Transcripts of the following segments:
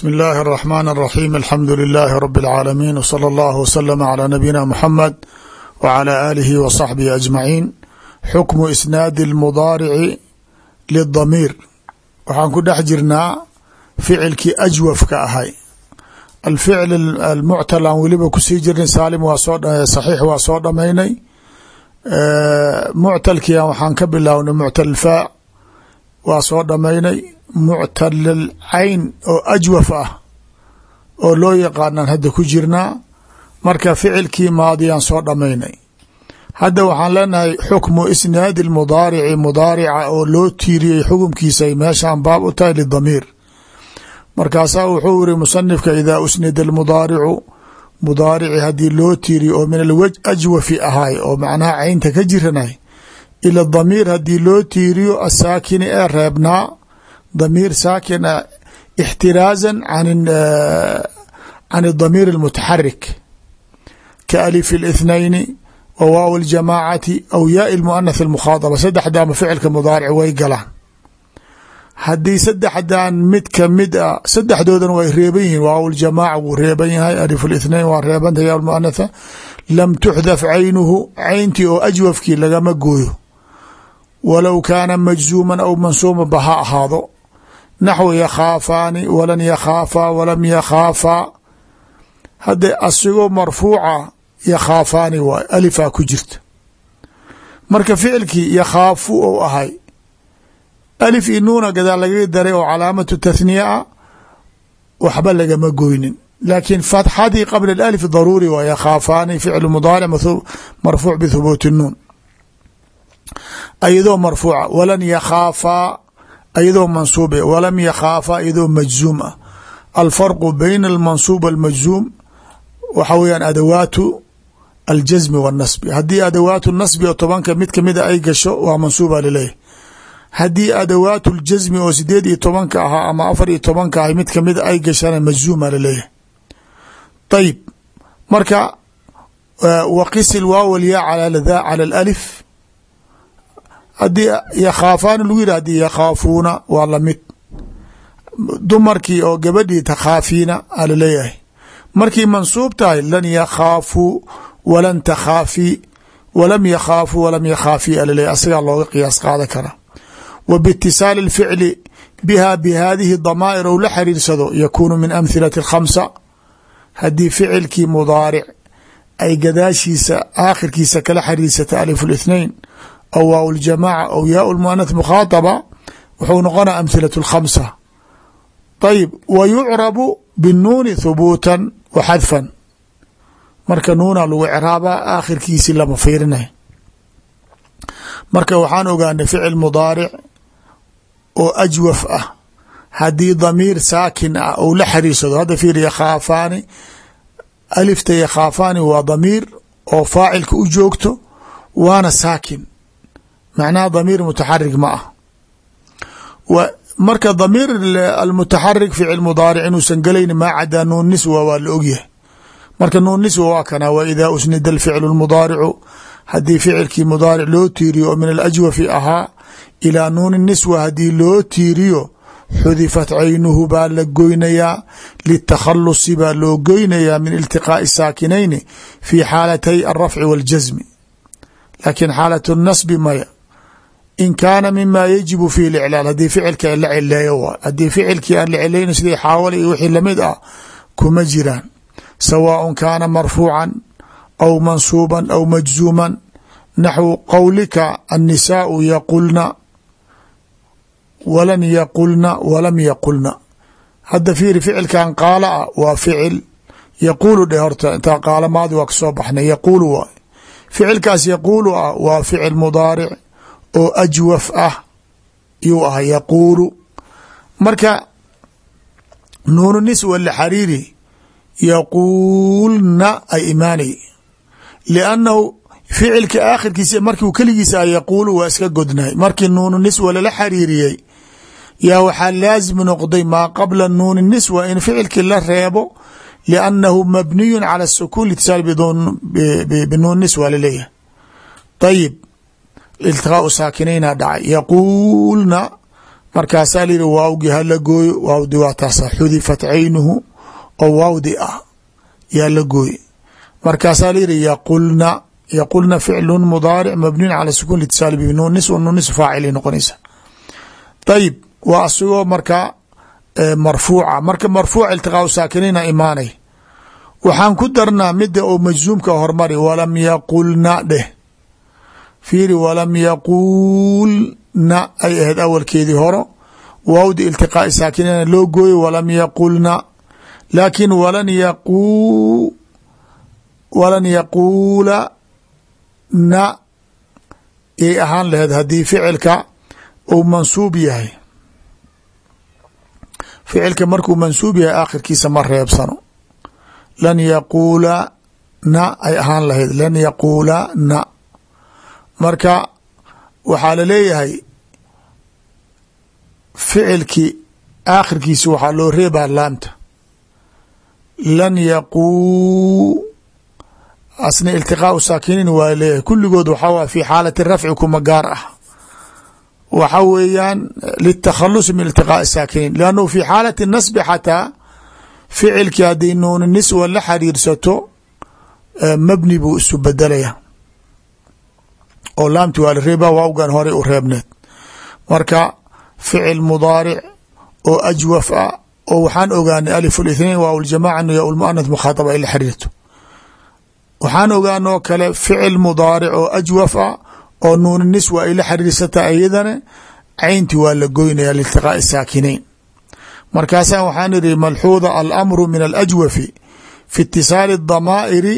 bsm اllahi الرحmn الرaxيm alxamdu لilaahi rb العaalamiin wslى اllah wslm عlى nabiyina mxamed wعlى alihi wصaxbihi aجmaciin xukmu isnaadi اlmudaarici lidamiir waxaan ku dhex jirnaa ficilkii ajwafka ahay alficl almuctal aan weliba kusii jirnay saalim waa soo saxiix waa soo dhamaynay muctalkiian waxaan ka bilownay muctal faa waa soo dhamaynay muctalil cayn oo ajwaf ah oo loo yaqaanaan hadda ku jirnaa marka ficilkii maadiyaan soo dhamaynay hadda waxaan leenahay xukmu isnaadi mudaarici mudaarica oo loo tiiriyey xukumkiisa ay meeshaan baab u tahay lidamiir. Markaasaa wuxuu yiri musanifka idaa usnida almudaaricu mudaarici haddii loo tiiriyo oo min alwaj ajwafi ahay oo macnaha caynta ka jiranay ila damiir haddii loo tiiriyo asaakini ee reebnaa damiir saakin ah ixtiraaza can damiir اlmutaxarik ka alif اlithnayni wa waaw اljamaacati aw yaai اlmuanath اlmukhaadaba saddexdaama ficilka mudaaric way galaan haddii saddexdan mid kamid a saddexdoodan way reeban yihiin waaw ljamaaca wuu reeban yahay alif اlithnain waa reebanta ya muanatha lam tuxdaf caynuhu cayntii oo ajwafkii lagama gooyo walow kaana majzuuman aw mansuuman ba ha ahaado naxwu yakhaafaani walan yakhaafaa walam yakhaafaa hadde asigoo marfuuca yakhaafaani waay alifaa ku jirta marka ficilkii yakhaafu ou ahay alif i nuuna gadaal lagaga daray oo calaamatu tathniya a waxba lagama goynin laakiin fatxadii qabla alif daruuri waa yakhaafaani ficlu mudaaric marfuuc bithubuuti nuun ayadoo marfuuca walan yakhaafaa ayadoo mansuub walam yakhaafaa ayadoo majzuum ah. Alfarqu bayna almansuub almajzuum waxa weyaan adawaatu aljazmi waannasbi haddii adawaatu nasbi oo tobanka mid kamida ay gasho waa mansuuba laleeyahy haddii adawaatu ljazmi oo sideed iyo tobanka ahaa ama afar iyo tobanka ah mid kamida ay gashana majzuuma la leeyahay. Ayib marka waqisi waaw alyaa cala alif haddii yakhaafaani lagu yidhah hadii yakhaafuuna waa lamid dumarkii oo gabadhii takhaafiina a laleeyahay markii mansuub tahay lan yakhaafuu walan takhaafii walam yakhaafuu walam yakhaafii alaleeyahy asagaa looga qiyaas qaadan karaa wa biitisaali اlficli biha bihadihi damaa'ir ou la xiriirsado yakuunu min amhilati اkhamsa haddii ficilkii mudaaric ay gadaashiisa aakhirkiisa kala xiriirsata alif اlithnain aw waaw ljamaaca aw yaa lmuanath mukhaadaba wuxuu noqonaa amhilaة اlkhamsa ayib wa yucrabu binuuni thubuutan wa xadfan marka nuuna lagu ciraabaa aakhirkiisi lama fiirinay marka waxaan ogaanay ficil mudaaric oo ajwaf ah haddii damiir saakin ah ou la xiriirsado hadda fiir yakhaafaani alifta yakhaafaani waa waana saakin macnaha damiir mutaxarik ma ah. Marka damiir almutaxarik ficil mudaaric inuusan gelayni maa cadaa nuun niswa waa la ogyahay marka nuun niswa waa kana wa idaa usnida alficlu mudaaricu haddii ficilkii mudaaric loo tiiriyo oo min alajwafi ahaa ilaa nuuni niswa haddii loo tiiriyo xudifat caynuhu baa la goynayaa litakhalusi baa loo goynayaa min iltiqaa'i saakinayni fi xaalatay alrafci waاljasmi laakiin xaalat nasbi maya in kaana mima yajibu fihi liclaal haddii ficilka la cileeyo waay haddii ficilkii aan la cilayno sidii xaawala iyo wixii la mid ah kuma jiraan. Sawaaء kaana marfuucan aw mansuuban aw majzuuman naxwu qowlika annisaau yaqulna walan yaqulna walam yaqulna. Hadda fiiri ficilkan qaala ah waa ficil yaquulu dheh horta intaa qaala maadi waa ka soo baxnay yaquulu waay ficilkaas yaquulu ah waa ficil mudaaric oo ajwaf ah yuu ah yaquulu. Marka nuunu niswa la xariiri yaquulna ay imaanay liannahu ficilka aakhirkiisa markiu keligiisa yaquulu waa iska godnahay markii nuunu niswa lala xariiriyey yaa waxaa laazim noqday maa qabla nuuni niswa in ficilkii la reebo liannahu mabniyu cala sukuun litisaal binuun niswa la leeyahay ayib iltiqaau saakinayna dhacay. Yaquulna markaasaa layihi waawgi hala gooyo waawdi waa taasa xudifat caynuhu oo waawdi ah yaa la gooye markaasaa layihi yaqulna yaqulna ficlu mudaaric mabniun cala sukuun litisaali bi nuunis nuunis faacilay noqonaysa ayib waa asigoo markaa marfuuca marka marfuuc iltiqaau saakiniina imaanay. Waxaan ku darnaa mida oo majzuumka hormari walam yaqulna dheh fiiri walam yaquulna ay ahayd awalkeedii horo waawdi iltiqaai saakiniina loo gooyo walam yaqulna laakin walan yaqu walan yaquula na yay ahaan laheyd haddii ficilka uu mansuub yahay. Ficilka markuu mansuub yahay aakhirkiisa ma reebsano. Lan yaquula na ay ahaan lahayd lan yaquula na marka waxaa la leeyahay ficilkii aakhirkiisa waxaa loo reebaa laamta lan yaquu asna iltiqaau saakiniin waa leeyahay kulligood waxaa wa fi xaalati rafci kuma gaar ah. Waxa weeyaan litakhalusi min iltiqaai saakiniin lannu fi xaalati nasbi xataa ficilkii haddii nuuni niswa la xariirsato mabni buu isu bedelaya oo laamti waa la reeba waawgan horey u reebneed marka ficil mudaaric oo ajwaf ah oo waxaan ogaanay alif اlithnain waaw ljamaca ya lmuanath mukhaadaba ay la xiriirto waxaan ogaanoo kale ficil mudaaric oo ajwaf ah oo nuuni niswa ay la xiriirsata iyadana caynti waa la goynaya liiltiqaa'i saakinayn markaasaa waxaan idhi malxuuda alamru min alajwafi fi itisaali الdamaa'iri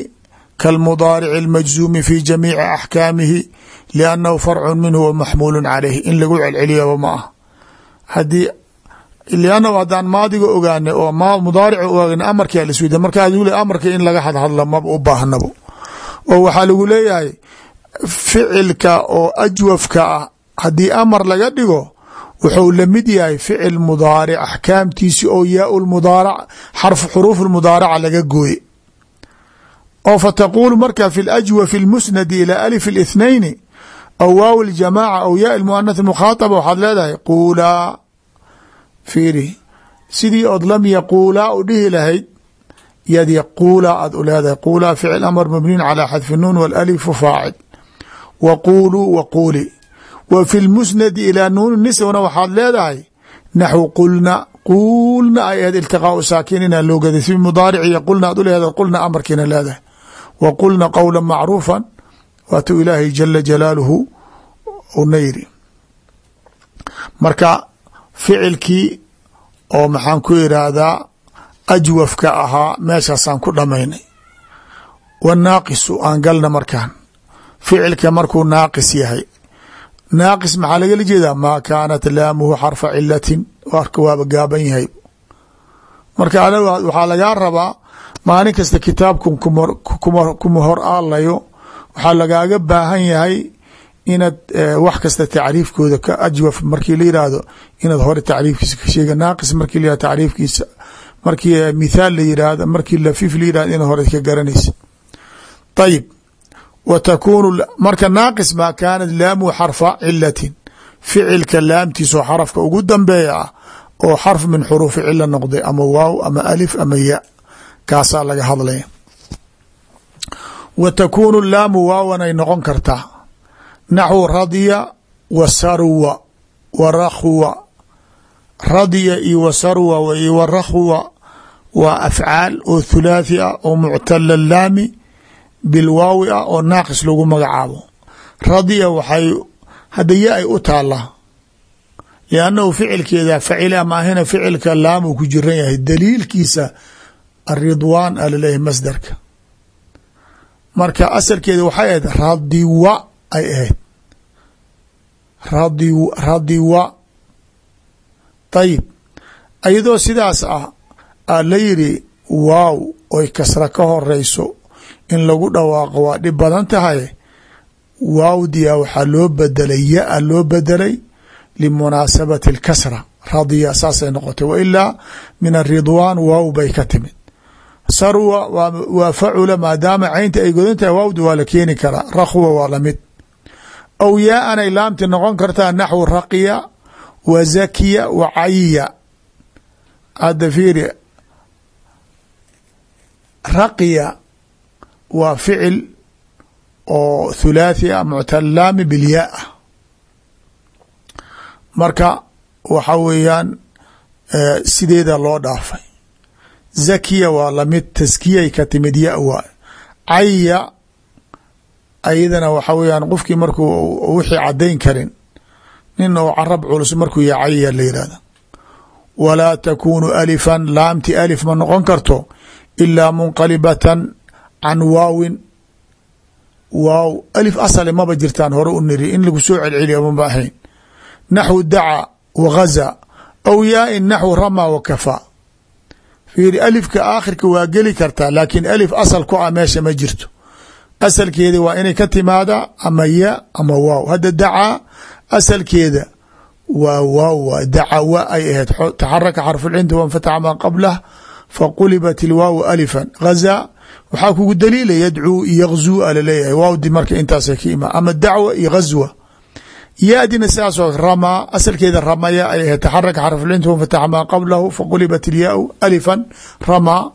kalmudaarici اlmajzuumi fi jamiici axkaamihi liannahu farcu minhu wa maxmuulu calayh in lagu celceliyaba ma ah haddii liannahu haddaan maadiga ogaanay oo mudaarica ogaana amarkaa la suuda markaa le amarka in laga hadhadla maba u baahnabo oo waxaa lagu leeyahay ficilka oo ajwafka ah haddii amar laga dhigo wuxuu la mid yahay ficil mudaaric axkaamtiisi oo yaa mudaarac xarf xuruuf mudaaraca laga gooye oo fataquulu marka fi lajwafi اlmusnadi ilى alif اlithnayni aw waaw اljamaaca aw yaa muanath mukhaataba waxaad leedahay quulaa fiiri sidii ood lam yaquulaa u dhihi lahayd yaad yaquulaa aad u leedahay quulaa ficil amr mabniin calى xadfi nuun wاlalifu faacil wa quuluu wa quuli wa fi lmusnadi ilaa nuuni niswana waxaad leedahay naxw qulna quulna ay ahayd iltiqaau saakinina loo gaday si mudaarici qulna aad u leedahay qulna amarkiina leedahay wa qulna qowla macruufa waatuu ilaahay jala jalaaluhu una yiri marka ficilkii oo maxaan ku iraahdaa ajwafka ahaa meeshaasaan ku dhamaynay. Wanaaqisu aan galna markaan. Ficilka markuu naaqis yahay. Naaqis maxaa lagala jeedaa? Maa kaanat laamuhu xarfa cilatin warka waaba gaaban yahay. Marka waxaa lagaa rabaa maalin kasta kitaabkan kuma hor aalayo waxaa lagaaga baahan yahay inaad wax kasta tacriifkooda ka ajwaf markii la yiraahdo inaad hore tacriifkiisa ka sheega naaqis markii la yihahdo tacriifkiisa. Markii mithaal la yiraahdo markii lafiif la yiraahdo inaad hore ka garanaysa ayib w takunu marka naaqis maa kaanat laamu xarfa cilatin ficilka laamtiisoo xarafka ugu dambeeya ah oo xarf min xuruufi cila noqday ama waaw ama alif ama ya kaasaa laga hadlaya wa takuunu laamu waawanay noqon kartaa. Naxwu radya wa sarwa wa rakhwa. Radya iyo wa sarwa iyo wa rakhwa waa afcaal oo thulaathi ah oo muctala laami bilwaawi ah oo naaqis lagu magacaabo. Radya waxay hadda ya ay u taalaa liannahu ficilkeeda facila maahina ficilka laamuu ku jiran yahay. Daliilkiisa aridwaan a la leeyahay masdarka. Marka asalkeeda waxay ahayd radiwa ay ahayd. Radi radiwa. Ayib iyadoo sidaas ah a la yiri waaw oy kasra ka horeyso in lagu dhawaaqo waa dhib badan tahay. Waawdiya waxaa loo bedelay ya-a loo bedelay limunaasabati اlkasra radiya saasay noqotay. Wa ilaa min aridwaan waaw bay ka timid sarwa waa facula maadaama caynta ay godan tahay waawdi waa la keeni karaa rakhwa waa la mid aw yaa-anay laamti noqon kartaa naxwu raqiya wa zakiya wa cayiya. Hadda fiiri raqiya waa ficil oo thulaathi a muctalaami bilyaa ah marka waxa weeyaan sideeda loo dhaafay zakiya waa la mid taskiyay ka timid ya caya ayadana waxa weeyaan qofkii markuu wixii cadayn karin nin oo carab culus markuu yahay caya la yihahda walaa takunu alifan laamti alif ma noqon karto ilaa munqalibatan can waawin. Waaw alif asale maba jirtaan hore u niri in lagu soo celceliya maba ahayn naxwu daca wa gaza aw yaain naxwu rama wa kafaa fiiri alifka aakhirka waa geli kartaa laakiin alif asal ku ah meesha ma jirto. Asalkeeda waa inay ka timaada ama ya ama waaw. Hadda dacaa asalkeeda waa waaw waa daca wa ay ahayd. Taxaraka xarfulcinti wanfataxa maa qablah faqulibat ilwaawu alifan. Gazaa waxaa kugu daliila yadcuu yagzuu a la leeyahay waawdi marka intaasa ka ima ama dacwa iyo gazwa yaadina sidaasoo ramaa asalkeeda ramaya ay ahayd taxaraka xarfulcinti wanfataxa maa qablahu faqulibat ilyaau alifan ramaa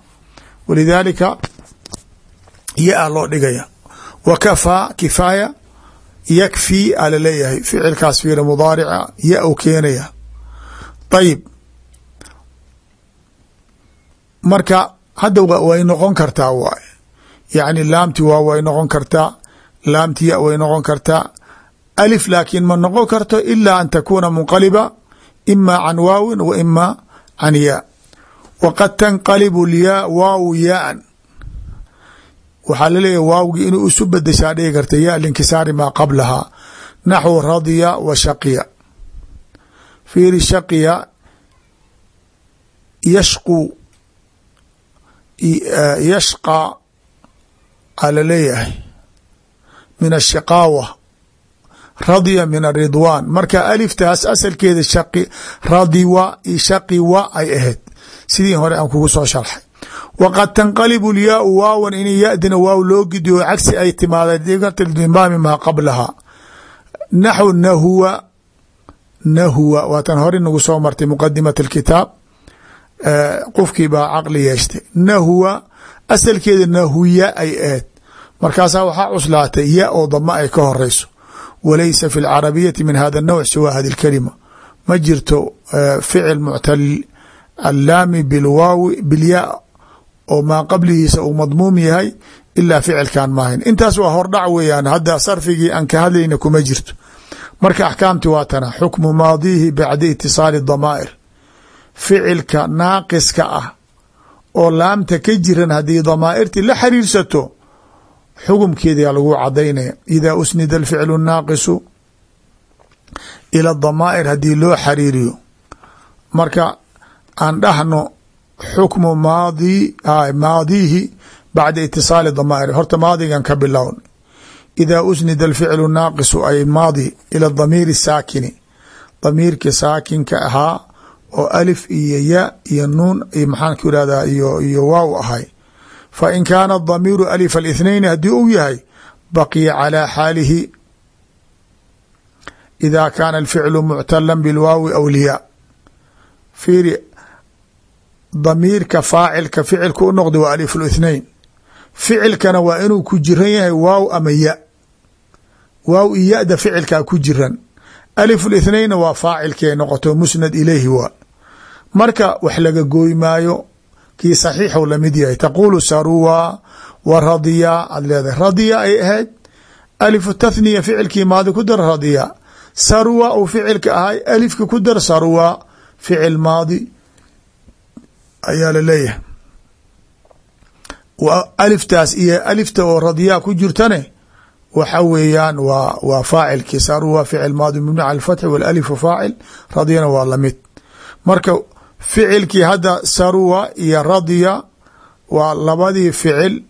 walidaalika ya-a loo dhigaya wa kafaa kifaaya yakfii a la leeyahay ficilkaas fiira mudaarica ya u keenaya ayib marka hadda way noqon kartaa waay yacni laamti waa way noqon kartaa laamti ya way noqon kartaa alif laakiin ma noqon karto ilaa an takuuna munqaliba ima can waawin wa ima can yaa waqad tanqalibu lyaa waaw yaaan waxaa laleeyahy waawgii inuu isu bedeshaa dhigi karta ya linkisaari maa qablahaa naxwu radya wa shaqiya fiiri shaqiya yashqu yashqa a la leeyahay min ashiqaawa radya min aridwaan marka aliftaas asalkeeda radiwa iyo shaqiwa ay ahayd. Sidii hore aan kugu soo sharxay. Wqad tanqalibu lyaau waawan in yadina waaw loo gidiyo cagsi ay timaada dimaami maa qablaha. Naxw nahuwa nahuwa. Waatan hore nagu soo martay muqadimat alkitaab qofkii baa caqli yeeshtay. Nahuwa asalkeeda nahuya ay ahayd. Markaasaa waxaa cuslaatay ya oo dama ay ka horeyso walaysa fi lcarabiyati min hada nawc siwa hadi lkalima ma jirto ficil muctal allaami bilwaawi bilya oo maa qabligiisa uu madmuum yahay ilaa ficilkan maahayn intaas waa hordhac weeyaan hadda sarfigii aan ka hadlayna kuma jirto marka axkaamti waa tana xukmu maadiihi bacda itisaali damaa'ir ficilka naaqiska ah oo laamta ka jiran haddii damaa'irtii la xiriirsato xukumkeedaa lagu cadaynaya idaa usnida alficlu naaqisu ila damaa'ir haddii loo xariiriyo marka aan dhahno xukmu maadi maadiihi bacda itisaali damaa'ir horta maadigan ka bilown. Idaa usnida alficlu naaqisu ay maadi ila damiiri saakini. Damiirkii saakinka ahaa oo alif iyo ya iyo nuun iyo maxaan ku irahdaa iyo iyo waaw ahay fa in kaana damiiru alif alithnayn haddii uu yahay baqiya calaa xaalihi ida kaana alficlu muctala bilwaawi aw lyaa fiiri damiirka faacilka ficilka u noqda waa alif اثnain ficilkana waa inuu ku jiran yahay waaw ama ya waaw iyo yada ficilkaa ku jiran alif اثnainna waa faacilkee noqoto musnad ilayhi waa marka wax laga gooy maayo kii saxiixu la mid yahay. Taqulu saruwa wa radiya aad leedahay. Radiya ay ahayd alifu tathniya ficilkii maadi ku dar radiya. Saruwa uu ficilka ahay alifka ku dar saruwa ficil maadi ayaa la leeyahay aliftaas iyo alifta oo radiyaa ku jirtane waxa weeyaan waa waa faacilkii. Saruwa ficil maadi mabni cala alfatxi walalifu faacil radiyana waa la mid marka ficilkii hadda saruwa iyo radiya waa labadii ficil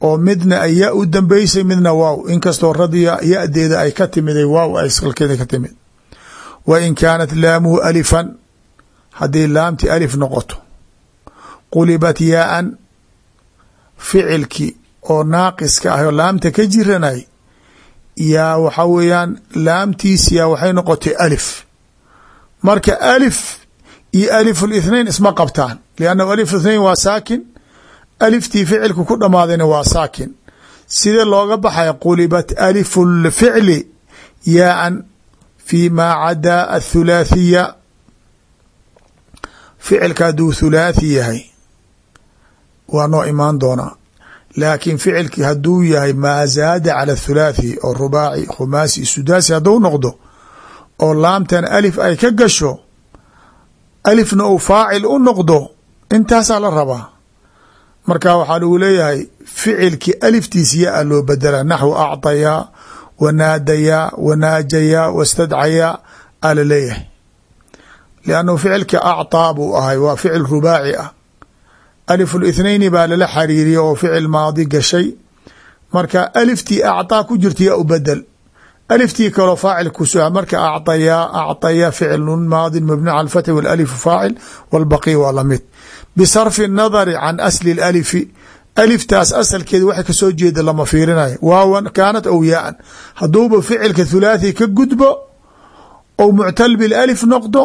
oo midna ay ya u dambeysay midna waaw. Inkastoo radiya yadeeda ay ka timiday waaw ay salkeeda ka timid. Wa in kaanat laamuhu alifan haddii laamti alif noqoto qulibat yaaan ficilkii oo naaqiska ah oo laamta ka jiranay yaa waxa weeyaan laamtiis yaa waxay noqotay alif. Marka alif iyo alif الاثnain isma qabtaan لannahu alif اثnain waa saakin aliftii ficilka ku dhamaadayna waa saakin sida looga baxaya qulibat alif الficli yaaan fi ma cadaa athulaathiya ficilka hadduu thulaathi yahay waa noo imaan doonaa laakiin ficilki hadduu yahay maa zaada cala thulaathi oo rubaaci khumaasi sudaasi hadduu noqdo oo laamtan alif ay ka gasho alifna uu faacil u noqdo intaasaa la rabaa marka waxaa lagu leeyahay ficilki aliftiis yaa loo bedela naxwu acطayaa wanaadayaa wanaajayaa wastadcayaa aa la leeyahay liannahu ficilka acطaa buu ahay waa ficil rubaaci ah alif اlithnayni baa lala xariiriya oo ficil maadi gashay marka aliftii acطaa ku jirta yaa u bedel aliftii kaloo faacil kusu marka acطayaa acطayaa ficlu maadi mabni cala اfatxi wاlalifu faacil wاlbaqi waa lamid bisarfi الnadari can asli اlalifi aliftaas asalkeeda waxa kasoo jeeda lama fiirinayo waawan kaanat aw yaaan hadduuba ficilka thulaathi ka gudbo ou muctal bilalif noqdo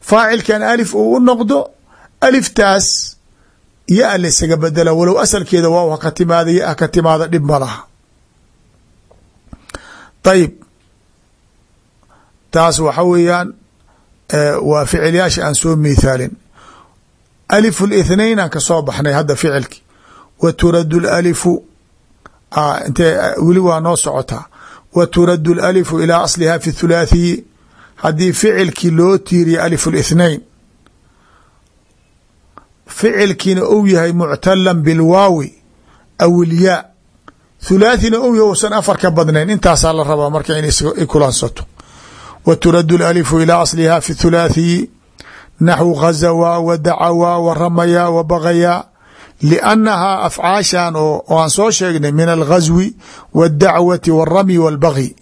faacilkan alif uu u noqdo aliftaas yaa la isaga bedela walow asalkeeda waaw haka timaada ya haka timaada dhib ma laha ayib taas waxa weeyaan waa ficilyaasha aan soo miithaalin alif اlithnain aan ka soo baxnay hadda ficilki wa turadu lalifu intee weli waa noo socotaa wa turadu lalifu ilaa asliha fi thulaathiyi haddii ficilkii loo tiiriya alif اlithnain ficilkiina ou yahay muctalan bilwaawi aw ilyaa hulaathina u yowsan afar ka badnayn intaasaa la rabaa marka in kulansato wa turadu lalifu ilaa aslihaa fi thulaathiyi naxwu khazawaa wa dacawaa wa ramayaa wa baqayaa liannahaa afcaashan oo aan soo sheegnay min alghaswi waاdacwati waاramyi walbaqyi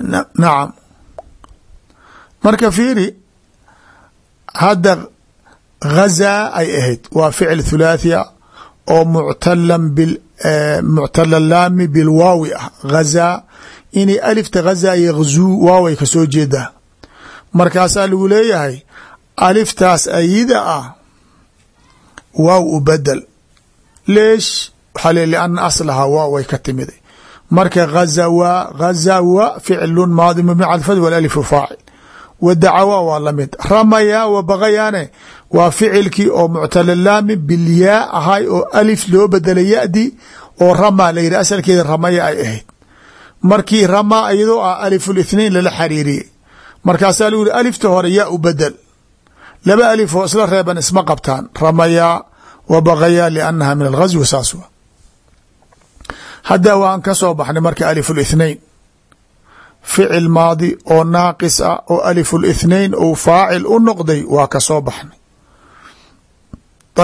nacam marka fiiri hadda ghazaa ay ahayd waa ficil thulaathia oo muctala laami bilwaawi ah ghazaa inay alifta ghazaa yagzuu waaway ka soo jeedaa markaasaa lagu leeyahay aliftaas ayida ah waaw u bedel leesh waxaa le liana aslaha waaw way ka timiday marka ghazawaa ghazawa ficlun maadi mabni cala fad walalifu faacil wa dacawa waa la mid ramaya wa bagayaane waa ficilkii oo muctalalaami bilyaa ahay oo alif loo bedelay yadi oo rama la yidhi asalkeeda ramaya ay ahayd. Markii rama iyadoo ah alifulithnain lala xariiriyey markaasaa lagu yihi alifta hore yaa u bedel laba alif oo isla reeban isma qabtaan. Ramayaa wa bagayaa liannaha min alghazwi saas wa hadda waan ka soo baxnay marka alifulithnain ficil maadi oo naaqis ah oo alifulithnain ou faacil u noqday waa ka soo baxnay.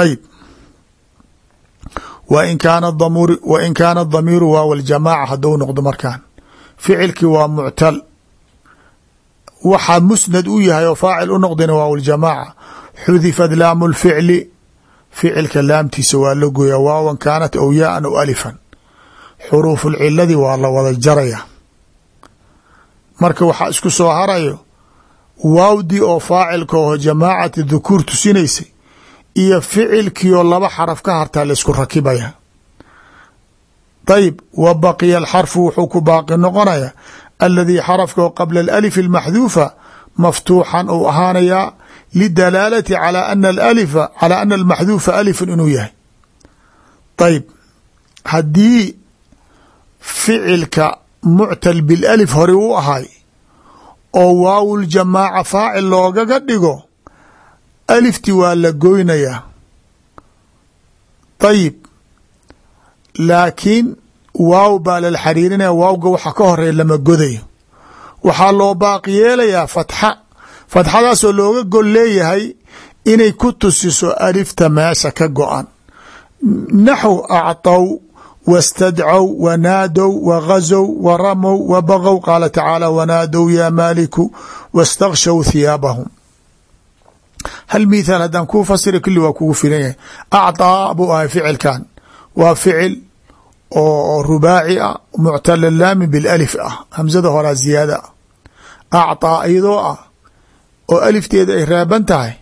Ayib wa in kaana damr wa in kaana damiiru waaw ljamaaca haddou noqdo markaan. Ficilkii waa muctal. Waxaa musnad u yahay oo faacil u noqdayna waaw ljamaaca xudifat laamu lficli ficilka laamtiisa waa la gooyaa waawan kaanat aw yaaan aw alifan. Xuruufu lciladi waa la wada jaraya marka waxaa isku soo harayo waawdii oo faacilka oo jamaacati dhukuur tusinaysay iyo ficilkiioo laba xaraf ka hartaa laysku rakibaya. Ayib wa baqiya alxarfu wuxuu ku baaqi noqonaya aladii xarafka qabla alif almaxduufa maftuuxan uu ahaanayaa lidalaalati calى ana almaxduufa alifun inuu yahay. Ayib haddii ficilka muctal bilalif hore u ahay oo waawul jamaaca faacil loogaga dhigo alifti waa la goynayaa. Ayib laakiin waaw baa lala xariirinaya waawga waxa ka horreeya lama godayo. Waxaa loo baaqi yeelayaa fatxa. Fatxadaasoo looga gol leeyahay inay ku tusiso alifta meesha ka go-an. Naxw acطow wاstadcow wanaadow wagazow waramow wabagow qaala tacaala wanaadow yaa maaliku waاstakshow thiyaabahum hal mithaal haddaan kuu fasira kulli waa kugu filan yahay acطaa buu ahay ficilkan waa ficil oo rubaaci ah muctala laami bilalif ah hamzada horaa ziyaada ah acطaa iyadoo ah oo alifteeda ay reeban tahay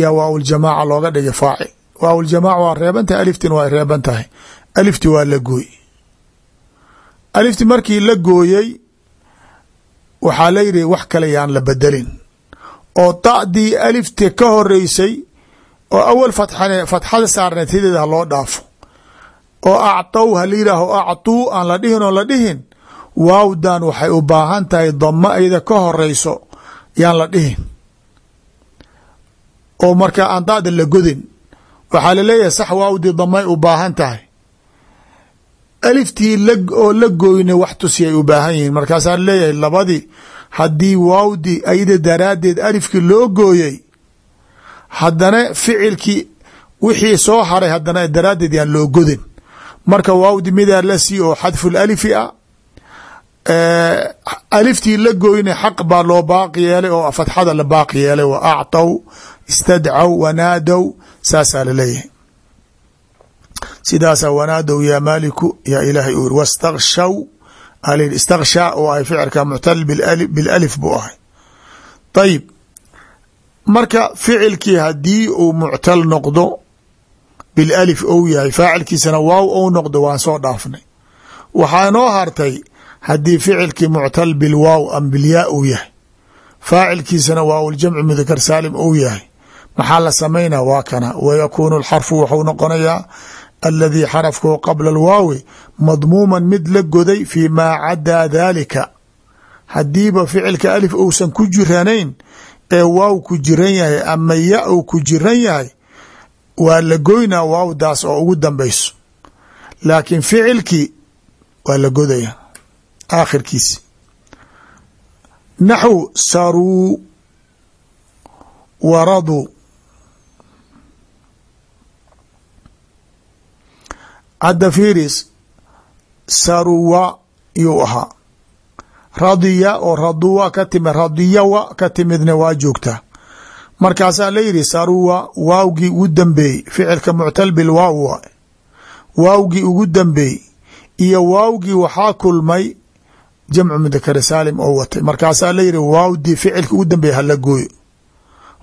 yaa waawljamaaca looga dhigay faacil waawljamaaca waa reeban tahay aliftin waa reeban tahay alifti waa la gooy alifti markii la gooyey waxaa la yidhi wax kale yaan la bedelin oo da'dii alifta ka horeysay oo awal fatxane fatxada saarneed sideeda ha loo dhaafo. Oo actow ha la yidhaaho actuu aan la dhihin oo la dhihin waawdan waxay u baahan tahay damo iyada ka horeyso yaan la dhihin. Oo markaa aan da'da la godin waxaa la leeyahay sax waawdii damay u baahan tahay aliftii oo la gooyna wax tusi ay u baahan yihiin. Markaasaa la leeyahay labadii haddii waawdii ayada daraaddeed alifkii loo gooyey haddana ficilkii wixii soo haray haddana daraaddeed yaan loo godin. Marka waawdi midaa la sii oo xadful alifi ah aliftii la gooyna xaq baa loo baaqi yeelay oo fatxada la baaqi yeelay. Wa acطaw istadcaw wanaadow saasaa la leeyahay sidaasaa wanaadow yaa maaliku yaa ilaahay u yiri wastakshaw al istakshaa oo ahay ficilka muctal bilalif buu ahay. Ayib marka ficilkii haddii uu muctal noqdo bilalif ou yahay faacilkiisana waaw ou noqdo waan soo dhaafnay. Waxaa noo hartay haddii ficilkii muctal bilwaaw am bilyaa uu yahay faacilkiisana waawljamcu mudakar saalim ou yahay. Maxaa la samaynaa waa kana. Wayakuunu alxarfu waxuu noqonayaa aladii xarafkoo qabla alwaawi madmuuman mid la goday fii maa cadaa daalika haddiiba ficilka alif uusan ku jiranayn ee waaw ku jiran yahay ama ya uu ku jiran yahay waa la goynaa waawdaas oo ugu dambayso laakiin ficilkii waa la godaya aakhirkiisi naxw saruu waraduu hadda fiiris saruwa yuu ahaa. Radiya oo raduwa ka timid radiyawa ka timidna waa joogtaa markaasaa la yidhi saruwa waawgii ugu dambeeyey ficilka muctal bil waaw waa waawgii ugu dambeeyey iyo waawgii waxaa kulmay jamcu mudakar saalim oo watay. Markaasaa la yidhi waawdii ficilka ugu dambeeyey hala gooyo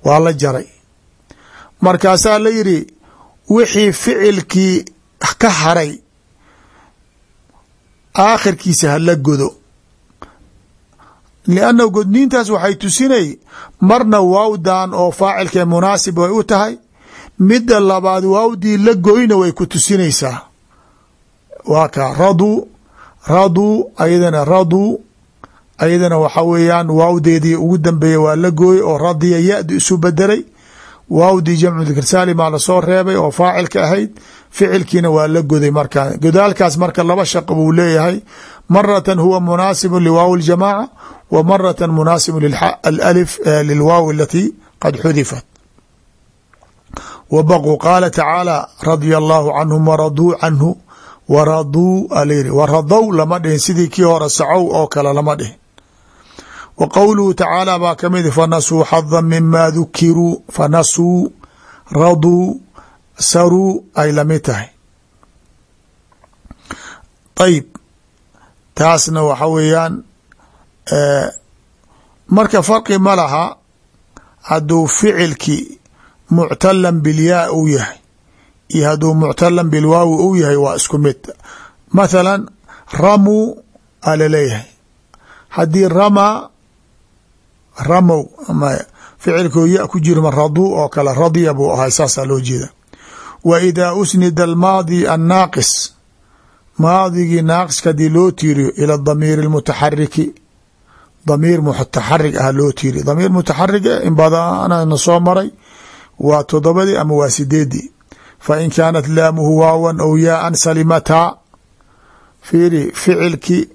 waa la jaray. Markaasaa la yidhi wixii ficilkii ka haray aakhirkiisa hala godo. Lianna godniintaas waxay tusinay marna waawdan oo faacilka munaasib way u tahay. Midda labaad waawdii la goyna way ku tusinaysaa. Waa ka raduu raduu ayadana raduu ayadana waxa weeyaan waawdeedii ugu dambeeyey waa la gooyey oo radiya ya-du isu bedelay waawdii jamcu dikr saalimaa la soo reebay oo faacilka ahayd ficilkiina waa la goday markaa godaalkaas marka laba shaqo buu leeyahay. Maratan huwa munaasibu liwaawi اljamaaca wa maratan munaasibu alif lilwaawi alati qad xudifat. Wa baquu qaala tacaala radia allahu canhum waraduu canhu waraduu alayiri waradow lama dhihin sidii kii hore sacow oo kale lama dhihin. Wa qowluhu tacaala baa ka mid fanasuu xada mima dukiruu fanasuu raduu saruu ay la mid tahay. Ayib taasna waxa weeyaan marka farqi ma laha hadduu ficilki muctalan bilyaa uu yahay iyo hadduu muctalan bilwaawi uu yahay waa isku mid. Mathalan ramuu aa la leeyahay haddii ramaa ramow ficilkoo ya ku jirma raduu oo kale radya buu ahay saasaa loo jeeda wa idaa usnida almaadi annaaqis. Maadigii naaqiska haddii loo tiiriyo ila damiiri اlmutaxariki damiir mutaxarig ah loo tiiriyo damiir mutaxarig in badanana soo maray waa todobadii ama waa sideedii fain kaanat laamuhu waawan aw yaaan salimataa fiiri ficilkii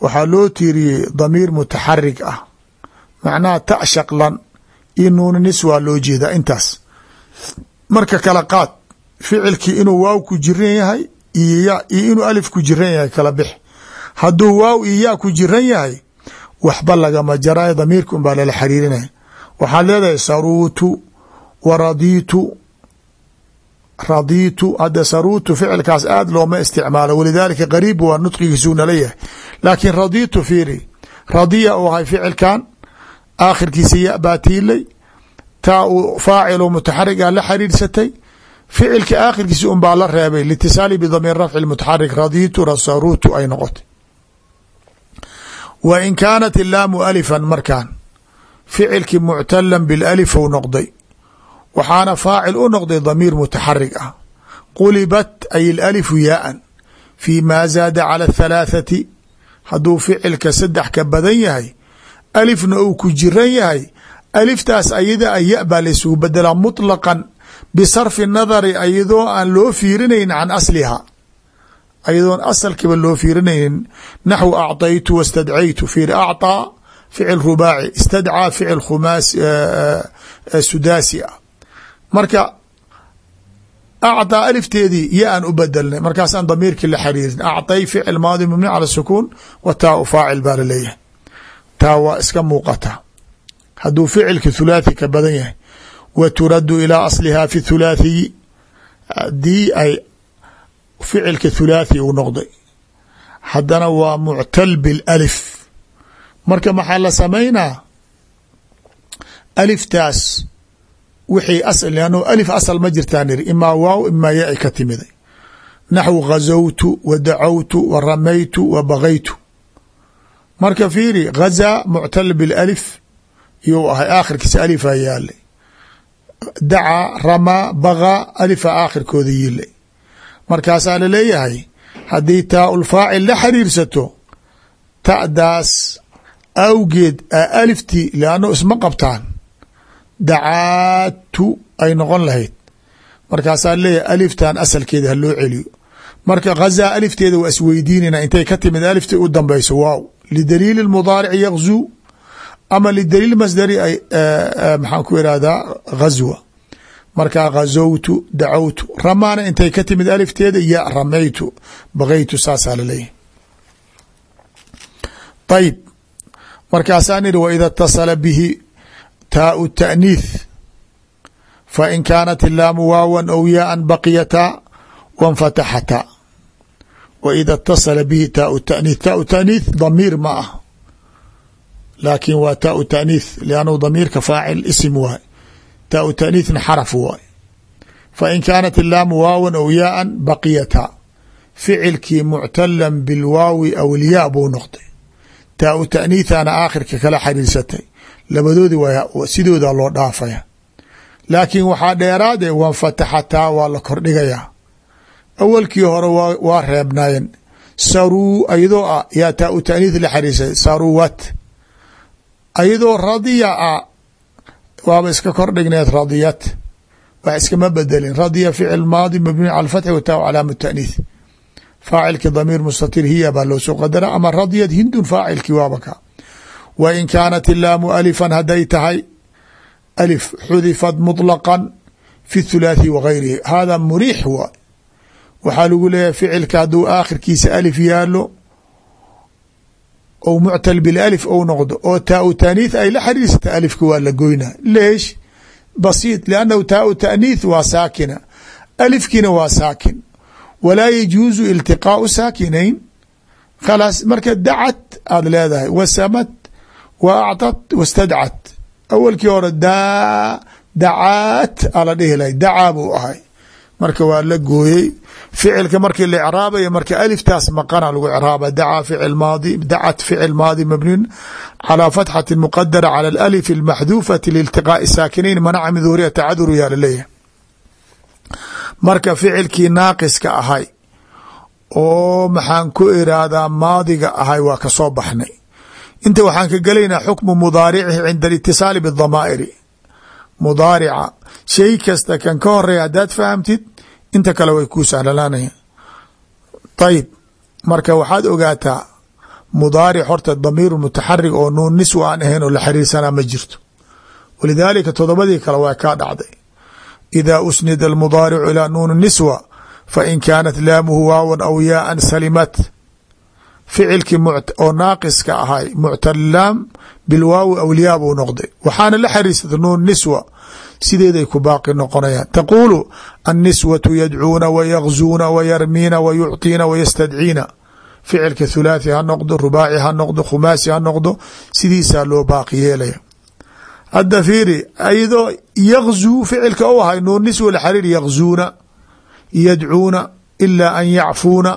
waxaa loo tiiriyey damiir mutaxarig ah. Macnaha ta shaqlan iyo nuunanis waa loo jeedaa intaas. Marka kala qaad ficilkii inuu waaw ku jiran yahay iyo ya iyo inuu alif ku jiran yahay kala bix hadduu waaw iyo ya ku jiran yahay waxba lagama jarayo damiirka un baa lala xariirinaya waxaad leedahay saruutu wa radiitu radiitu hadda saruutu ficilkaas aad looma isticmaalo walidaalika qariib waa nudqigiisuu nala yahay. Laakiin radiitu fiiri radiya uu ahay ficilkan aakhirkiisa ya baa tiilay taa uu faacilo mutaxariga la xiriirsatay ficilka aakhirkiisa un baa la reebay litisaali bidamiir rafci mutaxarik raditu rasarutu ay noqotay. Wa in kaanat ilaamu alifan markaan ficilkii muctalan bilalif ou noqday waxaana faacil u noqday damiir mutaxarig ah. Qulibat ay ilalifu yaaan fii maa zaada cala athalaathati hadduu ficilka saddex ka badan yahay alifna uu ku jiran yahay aliftaas ayada a ya baa laysugu bedelaa muطlaqan bisarfi nadari ayadoo aan loo fiirinayn can asliha ayadoon asalkiiba loo fiirinaynin naxwu acطaytu wاstadcaytu fiir acطىa ficil rubaaci istadcaa ficil khumaas sudaasi ah marka acطىa alifteedii ya aan u bedelnay markaasaan damiirkii la xariirin acطay ficil maadi mabni calى sukuun wa taa u faacil baa laleeyahay taa waa iska muuqata hadduu ficilka thulaathi ka badan yahay wa turaddu ilaa aslihaa fi thulaathiyi haddii ay ficilka thulaathi u noqday haddana waa muctal bilalif marka maxaa la samaynaa aliftaas wixii asl anno alif asal ma jirtaan iri imaa waaw imaa ya ay ka timiday naxwu ghazawtu wa dacawtu wa ramaytu wa bagaytu marka fiiri ghazaa muctal bilalif iyuu ahay aakhirkiisa alifaa yaalay dacaa ramaa bagaa alifa aakhirkooda yilay markaasaa la leeyahay haddii taa ulfaacil la xiriirsato ta'daas awgeed aliftii leanno isma qabtaan dacaatu ay noqon lahayd. Markaasaa la leeyahay aliftan asalkeeda ha loo celiyo. Marka ghazaa alifteeda waa isweydiinayna intay ka timid aliftii u dambeyso waaw. Lidaliili mudaarici yakzuu ama lidaliil masdari ay maxaan ku irahdaa ghazwa markaa ghazowtu dacawtu ramaana intay ka timid alifteeda ya ramaytu bagaytu saasaa laleeyahay ayib markaasaan iri waida اtasala bihi taau taأniith fain kaanat ilaamu waawan aw yaaan baqiyataa wanfataxataa waida اtasala bihi taau taأniith taau taأniith damiir ma ah laakiin waa taau taaniith liannuu damiirka faacil isim waay. Taau taaniithna xaraf waay. Fa in kaanat ilaamu waawan ow yaaan baqiyata. Ficilkii muctalan bilwaawi aw ilyaa buu noqday. Taau taaniithaana aakhirka kala xariirsatay labadoodi sidoodaa loo dhaafaya. Laakiin waxaa dheeraade wanfataxataa waa la kordhigayaa awalkii hore waa reebnaayeen. Saruu iyadoo ah yaa taau taaniith la xariirsatay saruwat ayadoo radiya a waaba iska kordhigneed radiyat wax iskama bedelin. Radiya ficil maadi mabni cala fatxi wa taa calaama taaniith faacilki damiir mustatir hiya baa loo soo qadara ama radiyat hindun faacilkii waaba ka. Wa in kaanat ilaamu alifan hadday tahay alif xudifat muطlaqan fi thulaathi wa gayrihi. Hada muriix waay waxaa lagu leeyahay ficilka hadduu aakhirkiisa alif yaalo ou muctal bilalif ou noqdo oo taau taaniith ay la xariirsata alifka waa la goyna leesh basiit liannahu taau taaniith waa saakina alifkiina waa saakin walaa yajuuzu iltiqaau saakinayn khalaas marka dacat aada leedahay wasamad wa acطat wastadcat awalkii hore daa dacaat ala dhihi lahay dacaa buu ahay marka waa la gooyey ficilka markii la icraabaya marka aliftaas maqana lagu icraaba dacaa ficil maadi dacat ficil maadi mabniun calى fatxati muqadara calى alif اlmaxduufati liiltiqaaءi saakinayn manaca min duhuriha tacaduru yaa laleeyahay marka ficilkii naaqiska ahay oo maxaan ku iraahdaa maadiga ahay waa kasoo baxnay inta waxaan ka gelaynaa xukmu mudaaricihi cinda alitisaali bاdamaa'iri mudaarica. Shay kasta kan ka horreeya haddaad fahamtid inta kale way kuu sahlalaanaya. Ayib marka waxaad ogaataa mudaaric horta damiir mutaxarig oo nuun niswa aan ahayn oo la xiriirsanaa ma jirto. Walidaalika todobadii kale waa kaa dhacday. Idaa usnida almudaaricu ilaa nuuni niswa fain kaanat laamuhu waawan aw yaaan salimat. Ficilkii oo naaqiska ahay muctalaam bilwaawi awliyaa buu noqday. Waxaana la xariirsata nuun niswa sideeday ku baaqi noqonayaan taquulu anniswatu yadcuuna wa yakzuuna wa yarmiina wa yucطiina wa yastadciina. Ficilka thulaathi ha noqdo rubaaci ha noqdo khumaasi ha noqdo sidiisaa loo baaqi yeelaya. Hadda fiiri ayadoo yakzuu ficilka u ahay nuun niswa lxariir yakzuuna yadcuuna ilaa an yacfuuna.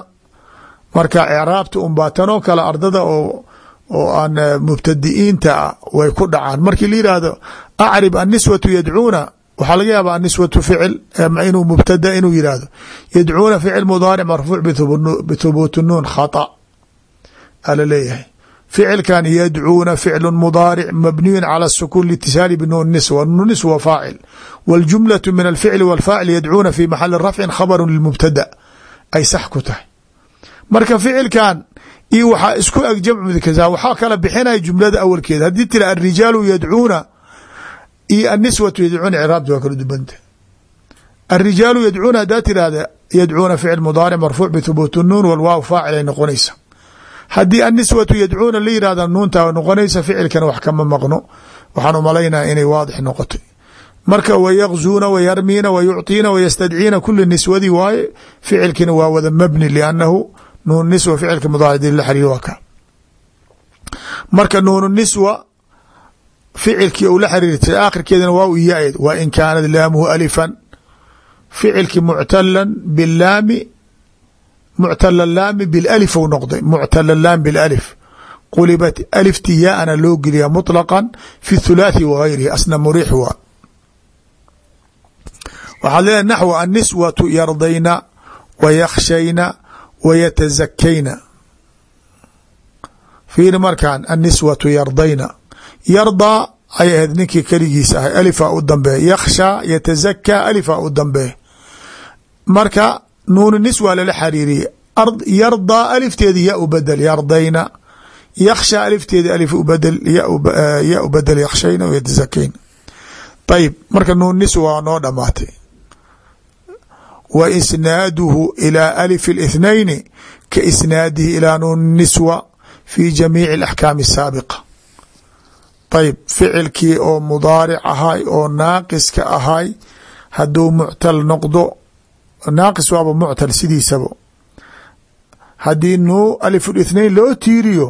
Marka ecraabta unbaa tanoo kale ardada oo oo aan mubtadi'iinta ah way ku dhacaan. Markii la yidhaahdo acrib anniswatu yadcuuna waxaa laga yaaba aniswatu ficil inuu mubtada inuu yihahdo yadcuuna ficil mudaaric marfuuc bithubuuti nuun khata alaleeyahay ficilkan yadcuuna ficlu mudaaric mabniyun cala sukuun litisaali binuun niswa niswa faacil waljumlatu min alficli walfaacil yadcuuna fi maxali rafcin khabaru lilmubtada ay sax ku tahay marka ficilkan io waxaa isku ag jamcu waxaa kala bixinaya jumlada awalkeeda haddii tira arijaalu yadcuuna iyo aniswatu yadcuuna craabta waa kala dubanta arijaalu yadcuuna haddaa tirahda yadcuuna ficil mudaaric marfuuc bithubuuti nuun walwaaw faacil ay noqonaysa. Haddii aniswatu yadcuuna la yihahda nuuntaa noqonaysa ficilkana wax kama maqno. Waxaan u malaynaya inay waadix noqotay. Marka wayakzuuna wayarmiina wayucطiina wayastadciina kuli niswadii waaye ficilkina waa wada mabni liannahu nuun niswa ficilka mudaaric la xariir waa ka. Marka nuunu niswa ficilkii ou la xiriirtay aakhirkeedana waa u iya-ed wa in kaanat laamuhu alifan. Ficilki muctalan bilaami muctala laami bilalif ou noqday muctala laam bilalif qulibat alifti yaana loo geliya muطlaqan fi thulaathi wagayrihi asna muriix waa waxaad leedahay naxw anniswatu yardayna wa yakshayna fiiri markaan anniswatu yardayna yardaa ay ahayd ninkii keligiis ahay. Alifaa u dambeeya yakhshaa yatazakaa alifaa u dambeeya marka nuunu niswa lala xariiriyey. Yardaa alifteedi ya u bedel yardayna. Yakhshaa alifteedi alif ubedel ya u bedel yakshayna yatasakayna ayib marka nuun niswa waa noo dhamaatay. Wa isnaaduhu ilaa alif اlithnayni ka isnaadihi ilaa nuun niswa fi jamiici ayb ficilkii oo mudaaric ahay oo naaqiska ahay hadduu muctal noqdo naaqis waaba muctal sidiisaba. Haddii nu alif اlithnain loo tiiriyo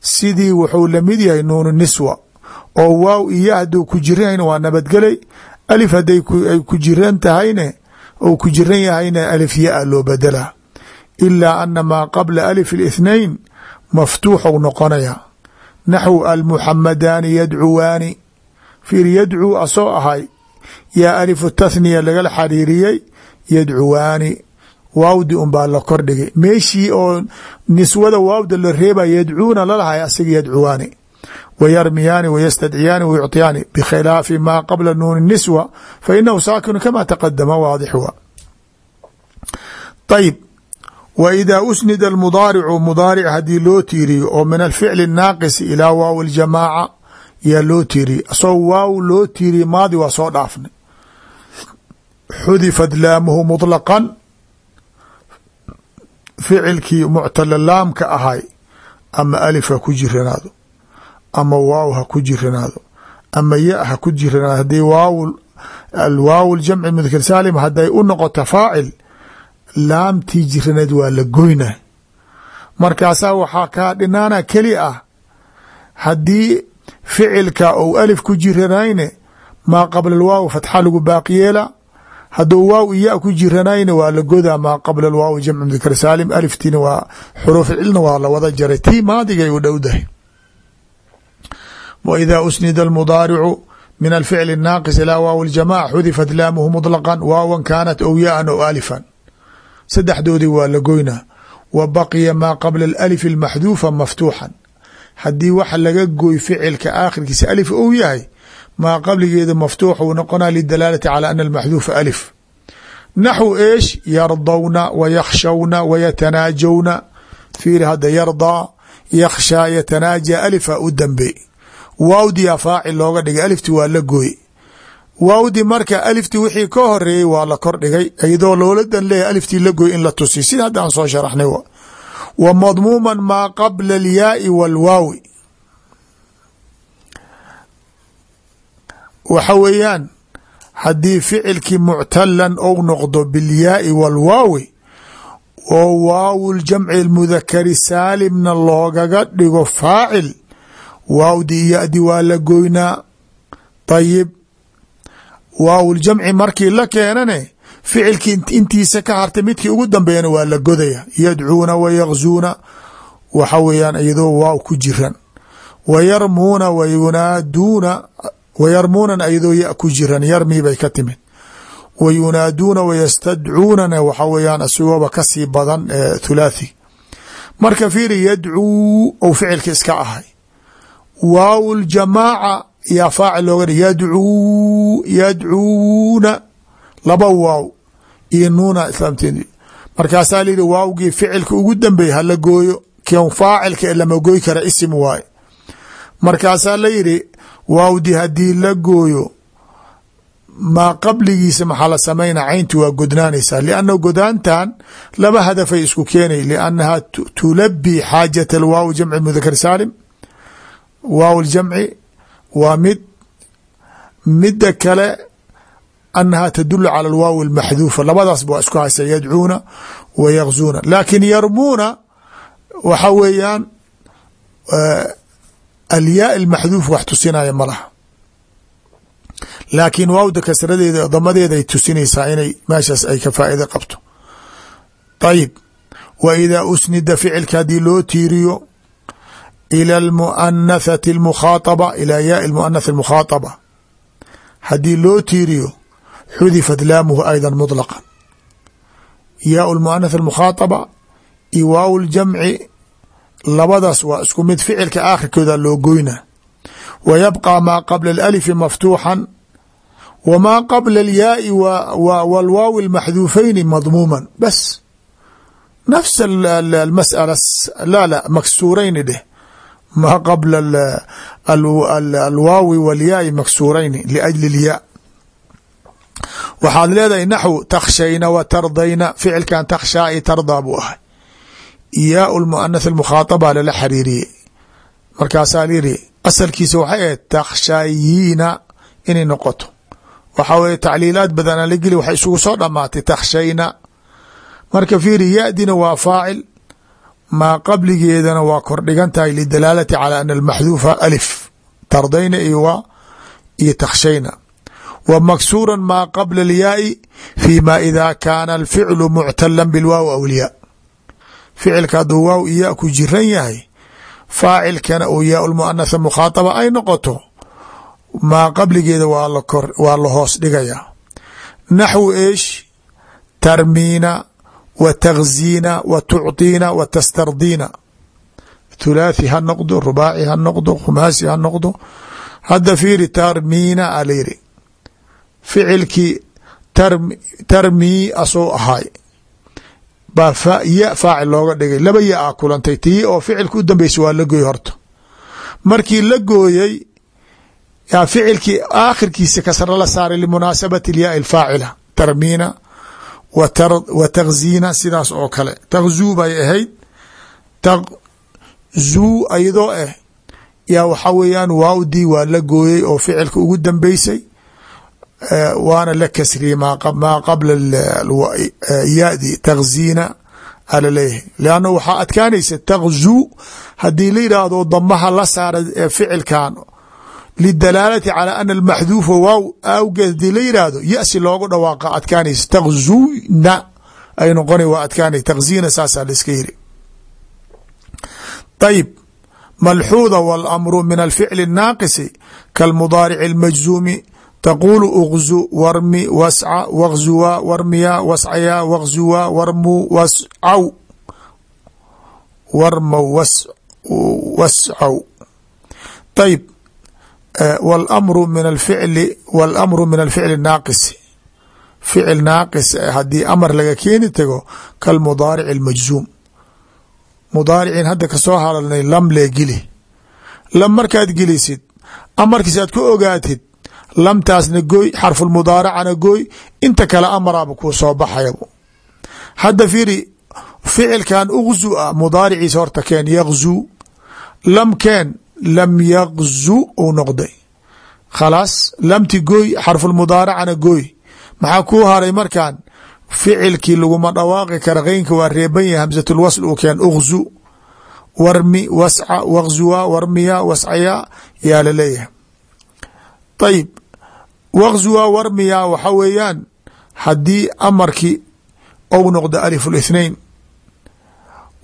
sidii wuxuu la mid yahay nuunu niswa oo waaw iyo hadduu ku jiran waa nabadgelay. Alif hadday ay ku jiran tahayne ou ku jiran yahayna alif ya-a loo bedelaa ilaa ana maa qabla alif اlithnain maftuuxou noqonaya naxw almuxamadaani yadcuwaani. Fiir yadcuu asoo ahay yaa alifu tathniya lagala xariiriyey yadcuwaani. Waawdi unbaa la kordhigay meeshii oo niswada waawda la reebay yadcuuna lalahay asiga yadcuwaani. Wayarmiyaani wayastadciyaani wayucطiyaani bikhilaafi maa qabla nuuni niswa fa inahu saakinu kama taqadama waadix wa ayib w ida usnida almudaaricu mudaaric haddii loo tiiriyo oo min alficli naaqisi ilaa waaw ljamaaca yaa loo tiiriye asagoo waaw loo tiiriye maadi waa soo dhaafnay xudifat laamuhu muطlaqan ficilkii muctala laamka ahay ama alif ha ku jiranaado ama waaw ha ku jiranaado ama ya ha ku jiranaado haddii waaw alwaaw ljamci mudkir saalim hadday u noqoto faacil laamtii jiraneed waa la goyna. Markaasaa waxaa kaa dhinaana keli ah haddii ficilka ou alif ku jiranayne maa qabla alwaaw fatxa lagu baaqiyeela hadduu waaw iya ku jiranayne waa la godaa maa qabla alwaaw jamcu mudkar saalim aliftiina waa xuruuf cilna waa la wada jaray. Tii maadigay u dhowdahay wa idaa usnida almudaaricu min alficli naaqis ilaa waaw ljamaca xudifat laamuhu muطlaqan waawan kaanat ow yaaan ow alifan saddexdoodii waa la goynaa. Wa baqiya maa qabla alif almaxduufa maftuuxan. Haddii waxa laga gooy ficilka aakhirkiisa alif ou yahay maa qabligeeda maftuux uu noqonaa lidalaalati calى ana almaxduufa alif. Naxw eesh? Yardawna wa yakhshawna wa yatanaajawna fiiri hadda yardaa yakhshaa yatanaaja alifa u dambe. Waawdiyaa faacil looga dhigay alifti waa la gooy waawdi marka alifti wixii ka horeeyey waa la kor dhigay iyadoo looladan leeyahy aliftii la goy in la tusi sida hadda aan soo sharaxnay wa madmuuman maa qabla alyaai waalwaawi waxa weeyaan haddii ficilkii muctalan ou noqdo bilyaai waalwaawi oo waaw ljamci mudakari saalimna loogaga dhigo faacil waawdi yadi waa la goynaa ayib waaw ljamci markii la keenane ficilkii intiisa ka hartay midkii ugu dambeeyana waa la godaya. Yadcuuna wayakzuuna waxa weeyaan iyadoo waaw ku jiran. Wayarmuuna wayunaaduuna wayarmuunan iyadoo ya ku jiran. Yarmii bay ka timid. Wayunaaduuna wayastadcuunana waxa weeyaan isagooba ka sii badan thulaathi marka fiiri yadcuu ou ficilka iska ahay. Waaw ljamaaca yaa faacil looga dhig yadcuu yadcuuna laba waaw iyo nuuna islaamteed markaasaa la yihi waawgii ficilka ugu dambeeyey hala gooyo kan faacilka lama goy kara isim waaye. Markaasaa la yidhi waawdi haddii la gooyo maa qabligiisa maxaa la samayna caynti waa godnaanaysaa. Lianna godaantan laba hadafay isku keenay. Liannaha tulabii xaajat alwaaw jamci mudakar saalim waa mid midda kale annaha tadulu cala alwaaw almaxduufa. Labadaasba waa isku haysa yadcuuna wa yakzuuna laakin yarmuuna waxa weeyaan alyaa almaxduuf wax tusinaya ma laha. Laakiin waawda kasradeeda damadeeda ay tusinaysaa inay meeshaas ay ka faa'iida qabto. Ayib wa idaa usnida ficilka haddii loo tiiriyo ila almuanathati almukhaataba ilaa yaai almuanath almukhaataba haddii loo tiiriyo xudifat laamuhu ayda muطlaqan yaau lmuanath almukhaataba iyo waaw ljamci labadaas waa isku mid ficilka aakhirkooda loo goyna wa yabqى maa qabla alalifi maftuuxan w maa qabla alyaai wاlwaawi اlmaxduufayni madmuuman bas nafs amasala la la maksuurayni dheh maa qabla alwaawi wاlyaai maksuurayni liajli اlyaa waxaad leedahay naxw takshayna wa tardayna ficilkan takshaa i tardaa buu ahay. Yaau lmuanath almukhaataba lala xariiriyey markaasaa lyidhi asalkiisa waxay ahayd takhshayiina inay noqoto. Waxaa weye tacliilaad badana la geli waxay isugu soo dhamaatay takhshayna. Marka fiiri yadina waa faacil maa qabligeedana waa kordhigan tahay lidalaalati calى ana almaxduufa alif tardayna iyo iyo takhshayna. W maksuura maa qabla alyaai fi ma ida kaana alficlu muctala bilwaaw awliyaa ficilka hadduu waaw iya ku jiran yahay faacilkana uu yaa lmuanatha mukhaataba ay noqoto maa qabligeeda waa la hoos dhigayaa. Naxwu eesh tarmiina wa takhziina wa tucطiina wa tastardiina thulaathi ha noqdo rubaaci ha noqdo khumaasi ha noqdo hadda fiiri tarmiina a la yiri ficilkii tarmii asoo ahay baa ya faacil looga dhigay laba ya a kulantay tii oo ficilka u dambeysa waa la gooy horta markii la gooyey ficilkii aakhirkiisa kasra la saaray limunaasabati tarmiina wa takhziina sidaas oo kale. Takhzuu bay ahayd. Takhzuu ayadoo ah yaa waxaa weeyaan waawdii waa la gooyey oo ficilka ugu dambeysay waana la kasriyey maa qabla yadi takhziina ala leeyahay leanna waxaa adkaanaysa takhzuu haddii la yidhaahdo damaha la saara ficilkan lidalaalati calى ana almaxduufa waaw awgeed hadii la yidhaahdo yasi loogu dhawaaqa adkaanaysa takhzuuna ay noqona waa adkaanay takhziina saasaa la iska yiri ayib malxuuda wاlamru min alficli الnaaqisi kalmudaarici اlmajzuumi tquulu ugzu warmi wasca wagzuwa warmiya wascaya wagzuwa warmuu wascaw warmow wascaw ayb wاlamru min alficli wاlamru min alficli naaqisi ficil naaqis haddii amar laga keeni tago kalmudaarici اlmajzuum mudaaricin hadda kasoo hadalnay lam lee geli lam markaad gelisid amarkiis aad ku ogaatid lamtaasna gooy xarfulmudaaracana gooy inta kale amaraaba kuu soo baxayab hadda fiiri ficilkan ugzu a mudaariciisa horta keen yakzuu lam keen lam yaqzu ou noqday. Khalaas lamti gooy xarfulmudaaracana gooy. Maxaa kuu haray markaan? Ficilkii laguma dhawaaqi kara keynka waa reeban yahay hamsatulwasl uu keen ukhzu warmi wasca waqzuwa warmiya wascayaa yaa la leeyahay ayib waqzuwa warmiya waxa weeyaan haddii amarkii ou noqdo alif ulithnain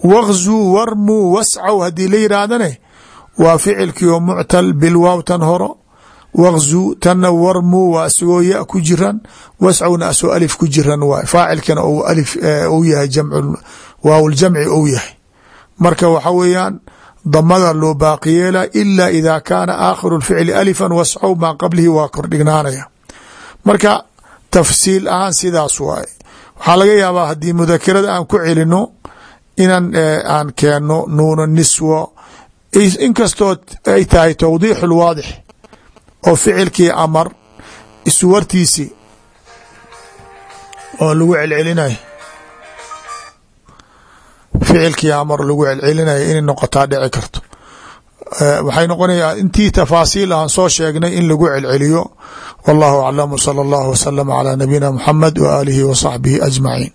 waqzu warmu wascow haddii la yidhaahdane waa ficilkii oo muctal bilwaaw tan horo. Waqzuu tanna warmuu waa isagoo ya ku jiran. Wascawna asoo alif ku jiran waay faacilkana alif ou yahay waaw ljamci ou yahay. Marka waxa weeyaan damada loo baaqi yeela ila ida kaana aakhiru lficli alifan wascow maa qablihi waa kordhignaanaya. Marka tafsiil ahaan sidaas waaye. Waxaa laga yaabaa haddii mudakirada aan ku celino inaan aan keenno nuuna niswo inkastoo ay tahay tawdiix lwaadix oo ficilkii amar iswartiisi oo lagu celcelinayo ficilkii amar lagu celcelinayo inay noqotaa dhici karto waxay noqonayaa intii tafaasiil aan soo sheegnay in lagu celceliyo wallahu aclam salى اllah wslm calى nabiyina mxamed w aalihi wa saxbihi ajmaciin